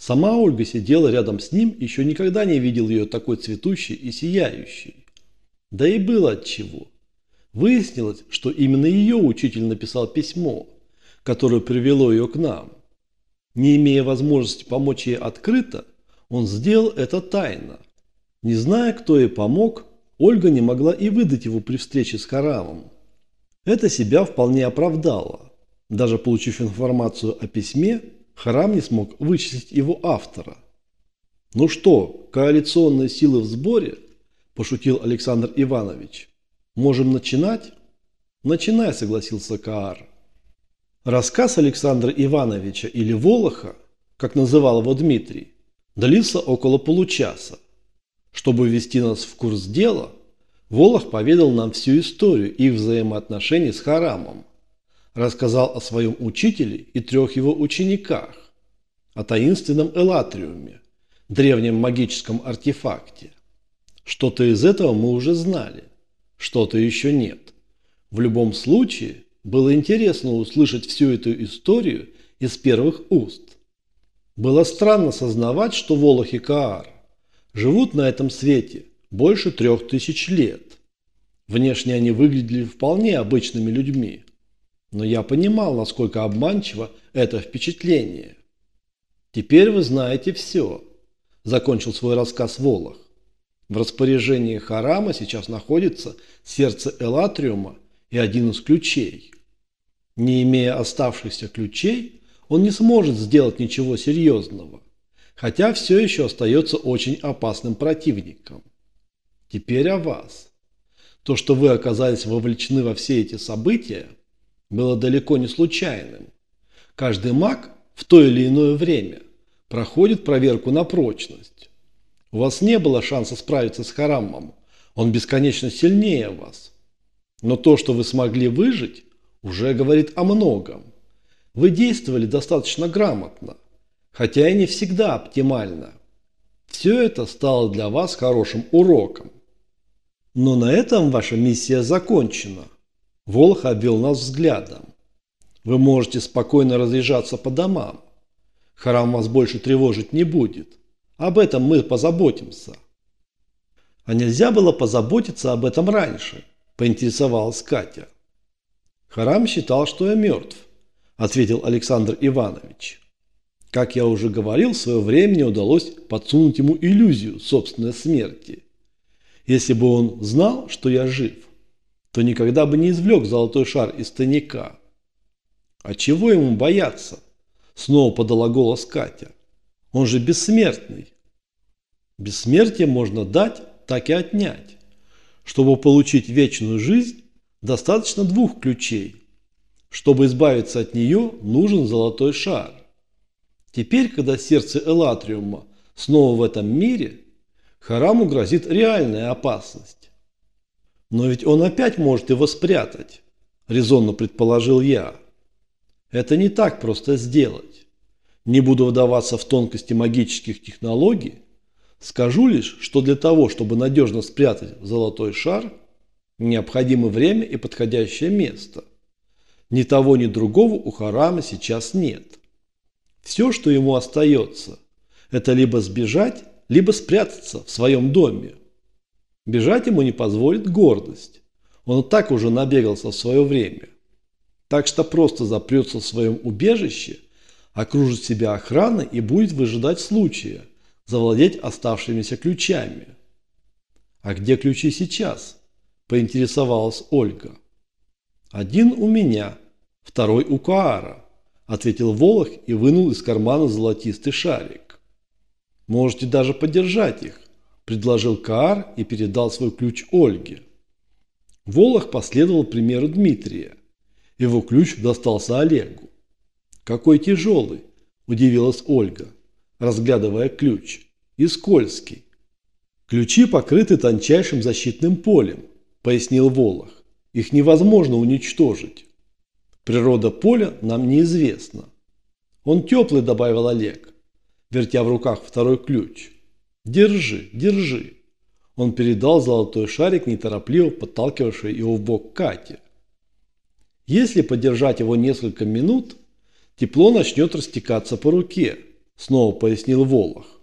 Сама Ольга сидела рядом с ним, еще никогда не видел ее такой цветущей и сияющей. Да и было от чего. Выяснилось, что именно ее учитель написал письмо, которое привело ее к нам. Не имея возможности помочь ей открыто, он сделал это тайно. Не зная, кто ей помог, Ольга не могла и выдать его при встрече с Харамом. Это себя вполне оправдало. Даже получив информацию о письме, Харам не смог вычислить его автора. «Ну что, коалиционные силы в сборе?» – пошутил Александр Иванович. «Можем начинать?» «Начинай», – согласился Каар. Рассказ Александра Ивановича или Волоха, как называл его Дмитрий, длился около получаса. Чтобы ввести нас в курс дела, Волох поведал нам всю историю их взаимоотношений с Харамом, рассказал о своем учителе и трех его учениках, о таинственном Элатриуме, древнем магическом артефакте. Что-то из этого мы уже знали, что-то еще нет. В любом случае, было интересно услышать всю эту историю из первых уст. Было странно сознавать, что Волох и Каар живут на этом свете больше трех тысяч лет. Внешне они выглядели вполне обычными людьми, но я понимал, насколько обманчиво это впечатление. «Теперь вы знаете все», – закончил свой рассказ Волох. В распоряжении Харама сейчас находится сердце Элатриума и один из ключей. Не имея оставшихся ключей, он не сможет сделать ничего серьезного, хотя все еще остается очень опасным противником. Теперь о вас. То, что вы оказались вовлечены во все эти события, было далеко не случайным. Каждый маг в то или иное время проходит проверку на прочность. У вас не было шанса справиться с Харамом, он бесконечно сильнее вас. Но то, что вы смогли выжить, уже говорит о многом. Вы действовали достаточно грамотно, хотя и не всегда оптимально. Все это стало для вас хорошим уроком. Но на этом ваша миссия закончена. Волх обвел нас взглядом. Вы можете спокойно разъезжаться по домам. Храм вас больше тревожить не будет. Об этом мы позаботимся. А нельзя было позаботиться об этом раньше, поинтересовалась Катя. Харам считал, что я мертв, ответил Александр Иванович. Как я уже говорил, в свое время мне удалось подсунуть ему иллюзию собственной смерти. Если бы он знал, что я жив, то никогда бы не извлек золотой шар из тайника. А чего ему бояться? Снова подала голос Катя. Он же бессмертный. Бессмертие можно дать, так и отнять. Чтобы получить вечную жизнь, достаточно двух ключей. Чтобы избавиться от нее, нужен золотой шар. Теперь, когда сердце Элатриума снова в этом мире, Хараму грозит реальная опасность. Но ведь он опять может его спрятать, резонно предположил я. Это не так просто сделать. Не буду вдаваться в тонкости магических технологий, скажу лишь, что для того, чтобы надежно спрятать золотой шар, необходимо время и подходящее место. Ни того, ни другого у Харама сейчас нет. Все, что ему остается, это либо сбежать, либо спрятаться в своем доме. Бежать ему не позволит гордость. Он и так уже набегался в свое время. Так что просто запрется в своем убежище, окружит себя охраной и будет выжидать случая завладеть оставшимися ключами. А где ключи сейчас? Поинтересовалась Ольга. Один у меня, второй у Каара, ответил Волох и вынул из кармана золотистый шарик. Можете даже подержать их, предложил Каар и передал свой ключ Ольге. Волох последовал примеру Дмитрия. Его ключ достался Олегу. «Какой тяжелый!» – удивилась Ольга, разглядывая ключ. «И скользкий». «Ключи покрыты тончайшим защитным полем», – пояснил Волох. «Их невозможно уничтожить. Природа поля нам неизвестна». «Он теплый», – добавил Олег вертя в руках второй ключ. «Держи, держи!» Он передал золотой шарик, неторопливо подталкивавший его в бок Кате. Если подержать его несколько минут, тепло начнет растекаться по руке, снова пояснил Волох.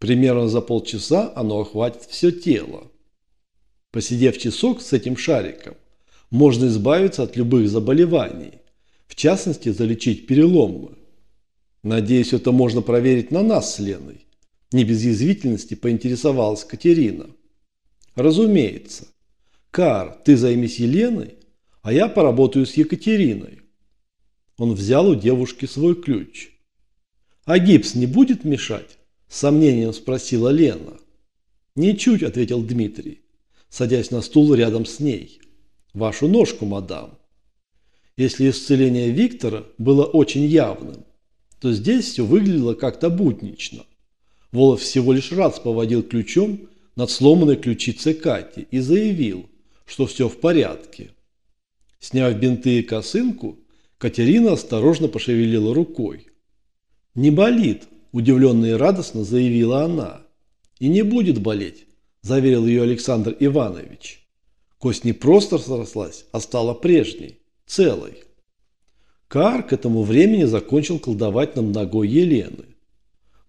Примерно за полчаса оно охватит все тело. Посидев часок с этим шариком, можно избавиться от любых заболеваний, в частности залечить переломы. Надеюсь, это можно проверить на нас с Леной. Не без язвительности поинтересовалась Катерина. Разумеется. Кар, ты займись Еленой, а я поработаю с Екатериной. Он взял у девушки свой ключ. А гипс не будет мешать? С сомнением спросила Лена. Ничуть, ответил Дмитрий, садясь на стул рядом с ней. Вашу ножку, мадам. Если исцеление Виктора было очень явным, то здесь все выглядело как-то буднично. Волов всего лишь раз поводил ключом над сломанной ключицей Кати и заявил, что все в порядке. Сняв бинты и косынку, Катерина осторожно пошевелила рукой. «Не болит», – удивленно и радостно заявила она. «И не будет болеть», – заверил ее Александр Иванович. Кость не просто срослась, а стала прежней, целой. Кар к этому времени закончил колдовать над ногой Елены.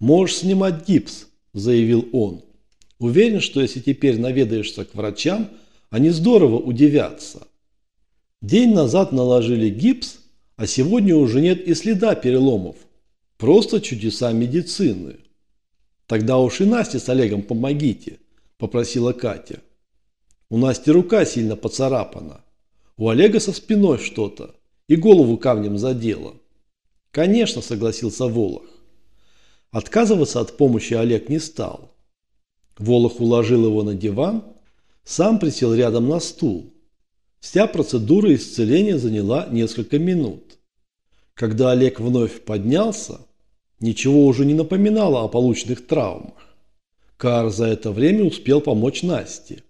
«Можешь снимать гипс», – заявил он. «Уверен, что если теперь наведаешься к врачам, они здорово удивятся». День назад наложили гипс, а сегодня уже нет и следа переломов. Просто чудеса медицины. «Тогда уж и Насте с Олегом помогите», – попросила Катя. У Насти рука сильно поцарапана. У Олега со спиной что-то. И голову камнем задело. Конечно, согласился Волох. Отказываться от помощи Олег не стал. Волох уложил его на диван, сам присел рядом на стул. Вся процедура исцеления заняла несколько минут. Когда Олег вновь поднялся, ничего уже не напоминало о полученных травмах. Кар за это время успел помочь Насте.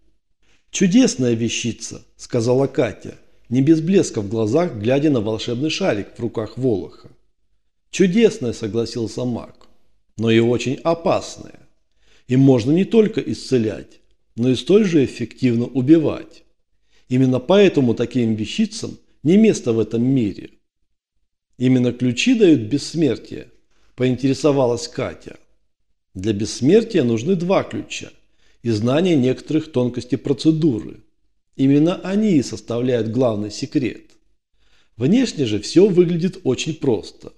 «Чудесная вещица», – сказала Катя, не без блеска в глазах, глядя на волшебный шарик в руках Волоха. «Чудесная», – согласился маг но и очень опасные. Им можно не только исцелять, но и столь же эффективно убивать. Именно поэтому таким вещицам не место в этом мире. Именно ключи дают бессмертие, поинтересовалась Катя. Для бессмертия нужны два ключа и знание некоторых тонкостей процедуры. Именно они и составляют главный секрет. Внешне же все выглядит очень просто.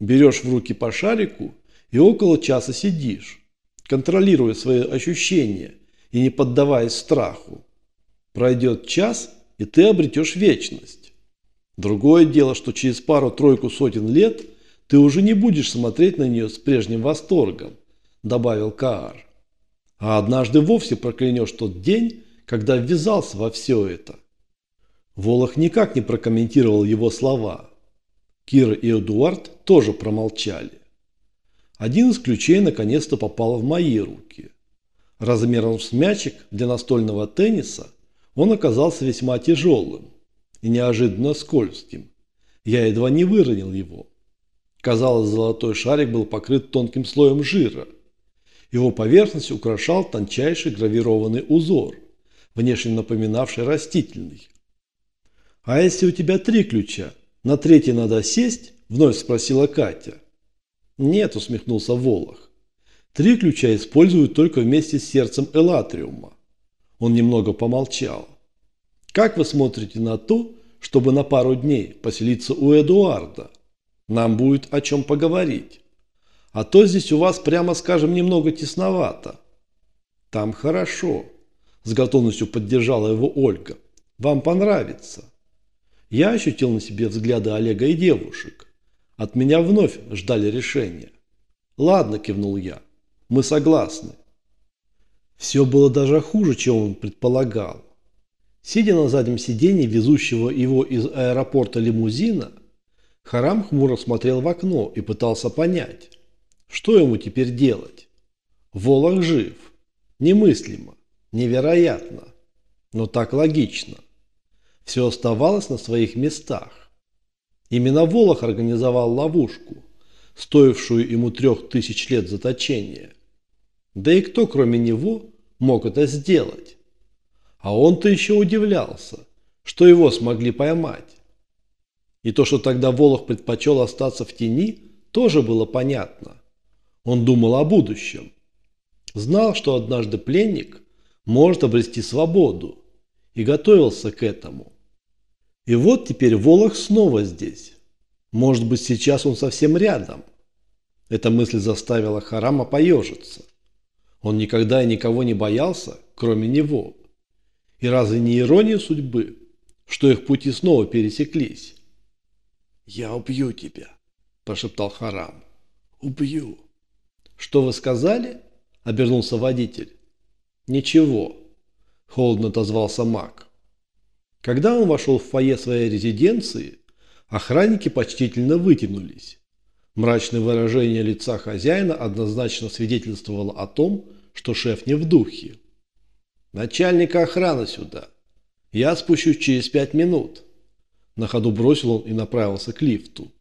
Берешь в руки по шарику и около часа сидишь, контролируя свои ощущения и не поддаваясь страху. Пройдет час, и ты обретешь вечность. Другое дело, что через пару-тройку сотен лет ты уже не будешь смотреть на нее с прежним восторгом, добавил Каар. А однажды вовсе проклянешь тот день, когда ввязался во все это. Волох никак не прокомментировал его слова. Кира и Эдуард тоже промолчали. Один из ключей наконец-то попал в мои руки. Размером с мячик для настольного тенниса он оказался весьма тяжелым и неожиданно скользким. Я едва не выронил его. Казалось, золотой шарик был покрыт тонким слоем жира. Его поверхность украшал тончайший гравированный узор, внешне напоминавший растительный. «А если у тебя три ключа, на третий надо сесть?» – вновь спросила Катя. Нет, усмехнулся Волох. Три ключа используют только вместе с сердцем Элатриума. Он немного помолчал. Как вы смотрите на то, чтобы на пару дней поселиться у Эдуарда? Нам будет о чем поговорить. А то здесь у вас, прямо скажем, немного тесновато. Там хорошо. С готовностью поддержала его Ольга. Вам понравится. Я ощутил на себе взгляды Олега и девушек. От меня вновь ждали решения. «Ладно», – кивнул я, – «мы согласны». Все было даже хуже, чем он предполагал. Сидя на заднем сиденье везущего его из аэропорта лимузина, Харам хмуро смотрел в окно и пытался понять, что ему теперь делать. Волох жив. Немыслимо. Невероятно. Но так логично. Все оставалось на своих местах. Именно Волох организовал ловушку, стоившую ему трех тысяч лет заточения. Да и кто, кроме него, мог это сделать? А он-то еще удивлялся, что его смогли поймать. И то, что тогда Волох предпочел остаться в тени, тоже было понятно. Он думал о будущем. Знал, что однажды пленник может обрести свободу и готовился к этому. И вот теперь Волох снова здесь. Может быть, сейчас он совсем рядом. Эта мысль заставила Харама поежиться. Он никогда и никого не боялся, кроме него. И разве не ирония судьбы, что их пути снова пересеклись? «Я убью тебя», – прошептал Харам. «Убью». «Что вы сказали?» – обернулся водитель. «Ничего», – холодно отозвался маг. Когда он вошел в фойе своей резиденции, охранники почтительно вытянулись. Мрачное выражение лица хозяина однозначно свидетельствовало о том, что шеф не в духе. «Начальника охраны сюда. Я спущусь через пять минут». На ходу бросил он и направился к лифту.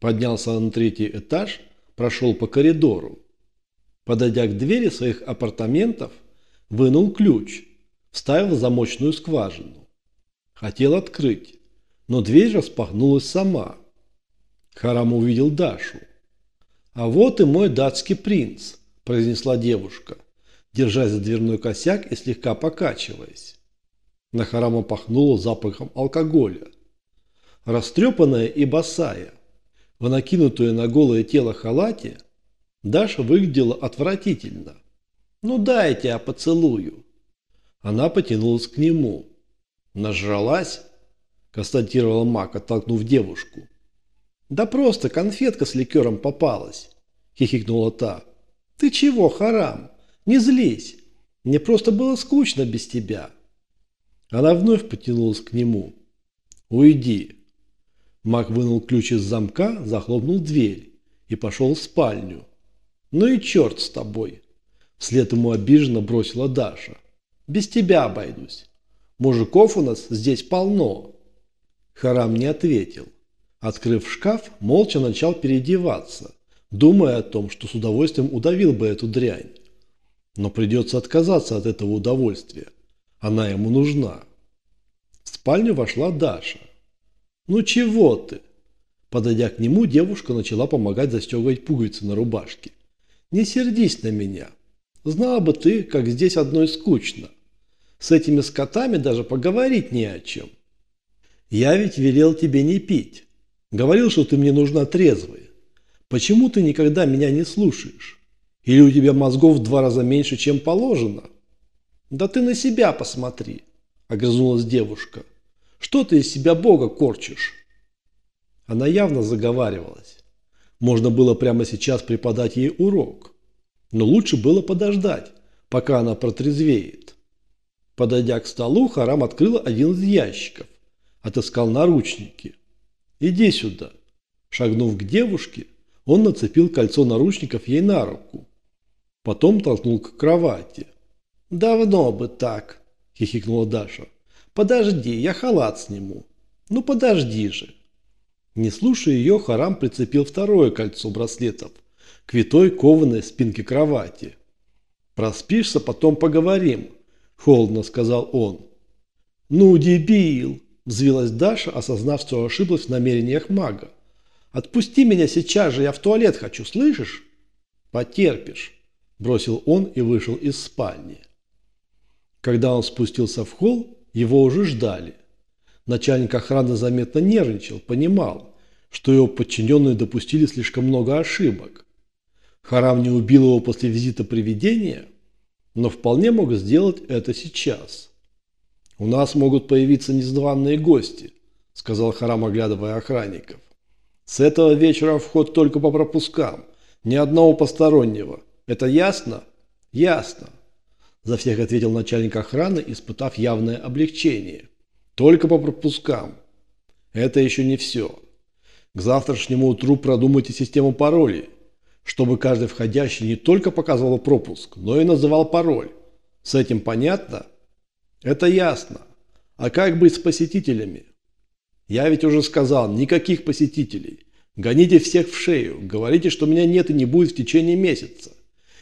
Поднялся на третий этаж, прошел по коридору. Подойдя к двери своих апартаментов, вынул ключ, вставил в замочную скважину. Хотел открыть, но дверь распахнулась сама. Харам увидел Дашу. «А вот и мой датский принц», – произнесла девушка, держась за дверной косяк и слегка покачиваясь. На Харама пахнуло запахом алкоголя. Растрепанная и босая, в накинутую на голое тело халате, Даша выглядела отвратительно. «Ну дайте я поцелую». Она потянулась к нему. «Нажралась?» – констатировала Мак, оттолкнув девушку. «Да просто конфетка с ликером попалась», – хихикнула та. «Ты чего, Харам? Не злись. Мне просто было скучно без тебя». Она вновь потянулась к нему. «Уйди». Мак вынул ключ из замка, захлопнул дверь и пошел в спальню. «Ну и черт с тобой!» Вслед ему обиженно бросила Даша. «Без тебя обойдусь. Мужиков у нас здесь полно». Харам не ответил. Открыв шкаф, молча начал переодеваться, думая о том, что с удовольствием удавил бы эту дрянь. Но придется отказаться от этого удовольствия. Она ему нужна. В спальню вошла Даша. «Ну чего ты?» Подойдя к нему, девушка начала помогать застегивать пуговицы на рубашке. «Не сердись на меня. Знала бы ты, как здесь одной скучно. С этими скотами даже поговорить не о чем. Я ведь велел тебе не пить. Говорил, что ты мне нужна трезвая. Почему ты никогда меня не слушаешь? Или у тебя мозгов в два раза меньше, чем положено? Да ты на себя посмотри, огрызнулась девушка. Что ты из себя Бога корчишь? Она явно заговаривалась. Можно было прямо сейчас преподать ей урок. Но лучше было подождать, пока она протрезвеет. Подойдя к столу, Харам открыл один из ящиков. Отыскал наручники. «Иди сюда!» Шагнув к девушке, он нацепил кольцо наручников ей на руку. Потом толкнул к кровати. «Давно бы так!» – хихикнула Даша. «Подожди, я халат сниму». «Ну подожди же!» Не слушая ее, Харам прицепил второе кольцо браслетов к витой кованой спинке кровати. «Проспишься, потом поговорим», – холодно сказал он. «Ну, дебил!» Взвилась Даша, осознав, что ошиблась в намерениях мага. «Отпусти меня сейчас же, я в туалет хочу, слышишь?» «Потерпишь», – бросил он и вышел из спальни. Когда он спустился в холл, его уже ждали. Начальник охраны заметно нервничал, понимал, что его подчиненные допустили слишком много ошибок. Харам не убил его после визита привидения, но вполне мог сделать это сейчас. «У нас могут появиться незваные гости», – сказал Харам, оглядывая охранников. «С этого вечера вход только по пропускам. Ни одного постороннего. Это ясно?» «Ясно», – за всех ответил начальник охраны, испытав явное облегчение. «Только по пропускам. Это еще не все. К завтрашнему утру продумайте систему паролей, чтобы каждый входящий не только показывал пропуск, но и называл пароль. С этим понятно?» Это ясно. А как быть с посетителями? Я ведь уже сказал, никаких посетителей. Гоните всех в шею. Говорите, что меня нет и не будет в течение месяца.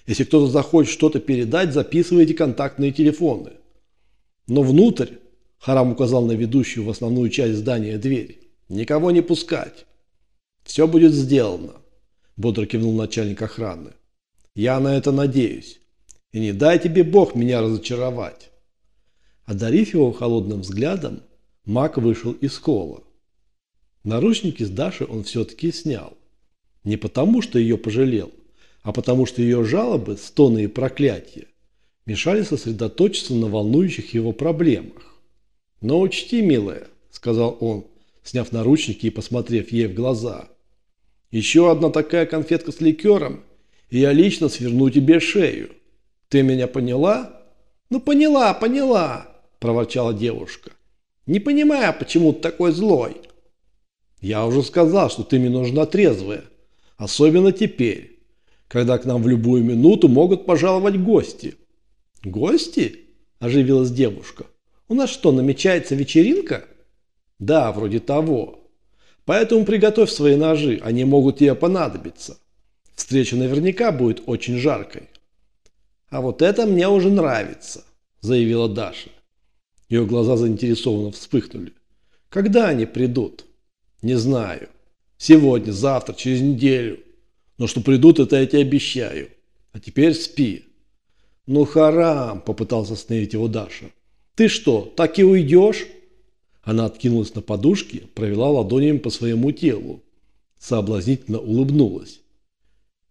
Если кто-то захочет что-то передать, записывайте контактные телефоны. Но внутрь, Харам указал на ведущую в основную часть здания дверь, никого не пускать. Все будет сделано, бодро кивнул начальник охраны. Я на это надеюсь. И не дай тебе Бог меня разочаровать. Одарив его холодным взглядом, Мак вышел из кола. Наручники с Даши он все-таки снял. Не потому, что ее пожалел, а потому, что ее жалобы, стоны и проклятия мешали сосредоточиться на волнующих его проблемах. «Но учти, милая», – сказал он, сняв наручники и посмотрев ей в глаза, – «еще одна такая конфетка с ликером, и я лично сверну тебе шею. Ты меня поняла?» «Ну поняла, поняла», – проворчала девушка. «Не понимаю, почему ты такой злой». «Я уже сказал, что ты мне нужна трезвая, особенно теперь, когда к нам в любую минуту могут пожаловать гости». «Гости?» – оживилась девушка. «У нас что, намечается вечеринка?» «Да, вроде того. Поэтому приготовь свои ножи, они могут тебе понадобиться. Встреча наверняка будет очень жаркой». «А вот это мне уже нравится», – заявила Даша. Ее глаза заинтересованно вспыхнули. «Когда они придут?» «Не знаю. Сегодня, завтра, через неделю. Но что придут, это я тебе обещаю. А теперь спи». «Ну харам!» – попытался остановить его Даша. «Ты что, так и уйдешь?» Она откинулась на подушке, провела ладонями по своему телу. Соблазнительно улыбнулась.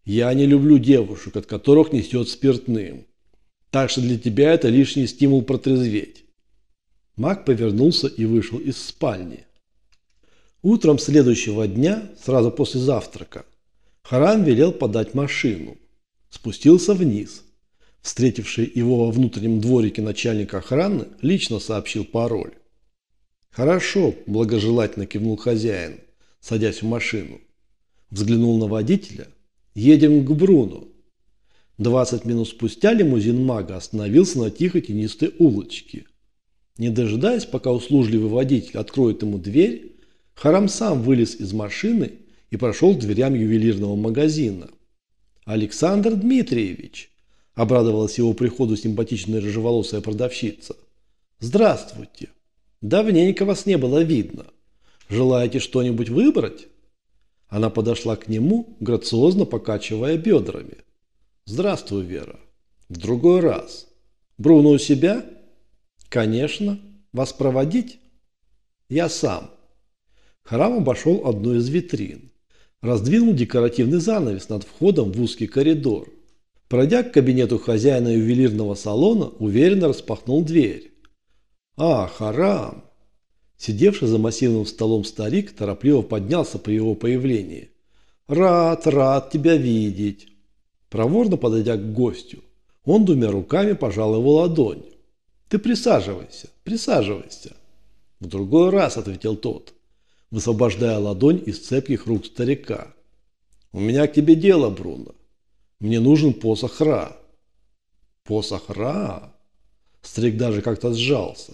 «Я не люблю девушек, от которых несет спиртным. Так что для тебя это лишний стимул протрезветь». Мак повернулся и вышел из спальни. Утром следующего дня, сразу после завтрака, Харам велел подать машину. Спустился вниз – Встретивший его во внутреннем дворике начальник охраны лично сообщил пароль. «Хорошо», – благожелательно кивнул хозяин, садясь в машину. Взглянул на водителя. «Едем к Бруну». Двадцать минут спустя лимузин мага остановился на тихой тенистой улочке. Не дожидаясь, пока услужливый водитель откроет ему дверь, Харам сам вылез из машины и прошел к дверям ювелирного магазина. «Александр Дмитриевич!» Обрадовалась его приходу симпатичная рыжеволосая продавщица. «Здравствуйте! Давненько вас не было видно. Желаете что-нибудь выбрать?» Она подошла к нему, грациозно покачивая бедрами. «Здравствуй, Вера. В другой раз. Бруно у себя?» «Конечно. Вас проводить?» «Я сам». Харам обошел одну из витрин. Раздвинул декоративный занавес над входом в узкий коридор. Пройдя к кабинету хозяина ювелирного салона, уверенно распахнул дверь. «А, харам!» Сидевший за массивным столом старик торопливо поднялся при его появлении. «Рад, рад тебя видеть!» Проворно подойдя к гостю, он двумя руками пожал его ладонь. «Ты присаживайся, присаживайся!» «В другой раз», — ответил тот, высвобождая ладонь из цепких рук старика. «У меня к тебе дело, Бруно. Мне нужен посох Ра. Посох Ра? Старик даже как-то сжался.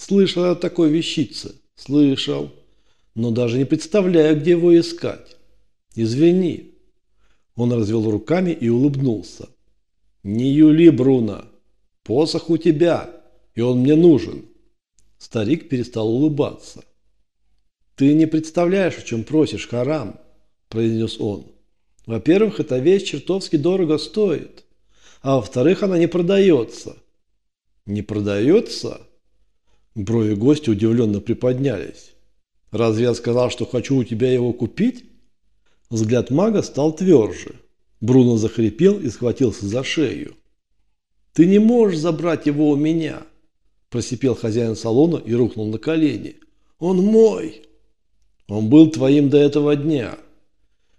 Слышал о такой вещице. Слышал. Но даже не представляю, где его искать. Извини. Он развел руками и улыбнулся. Не юли, Бруно. Посох у тебя, и он мне нужен. Старик перестал улыбаться. «Ты не представляешь, о чем просишь, Харам», – произнес он. Во-первых, эта вещь чертовски дорого стоит. А во-вторых, она не продается. Не продается? Брови гостя удивленно приподнялись. Разве я сказал, что хочу у тебя его купить? Взгляд мага стал тверже. Бруно захрипел и схватился за шею. «Ты не можешь забрать его у меня!» Просипел хозяин салона и рухнул на колени. «Он мой!» «Он был твоим до этого дня!»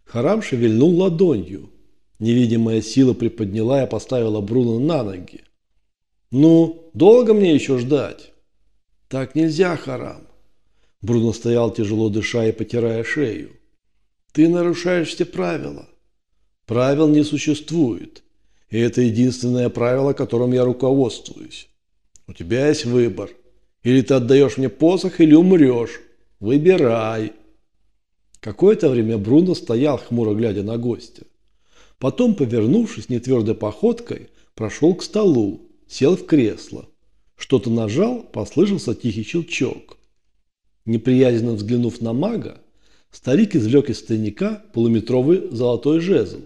Харам шевельнул ладонью. Невидимая сила приподняла и поставила Бруно на ноги. «Ну, долго мне еще ждать?» «Так нельзя, Харам!» Бруно стоял тяжело дыша и потирая шею. «Ты нарушаешь все правила». «Правил не существует. И это единственное правило, которым я руководствуюсь. У тебя есть выбор. Или ты отдаешь мне посох, или умрешь. Выбирай». Какое-то время Бруно стоял, хмуро глядя на гостя. Потом, повернувшись нетвердой походкой, прошел к столу, сел в кресло. Что-то нажал, послышался тихий щелчок. Неприязненно взглянув на мага, старик извлек из тайника полуметровый золотой жезл.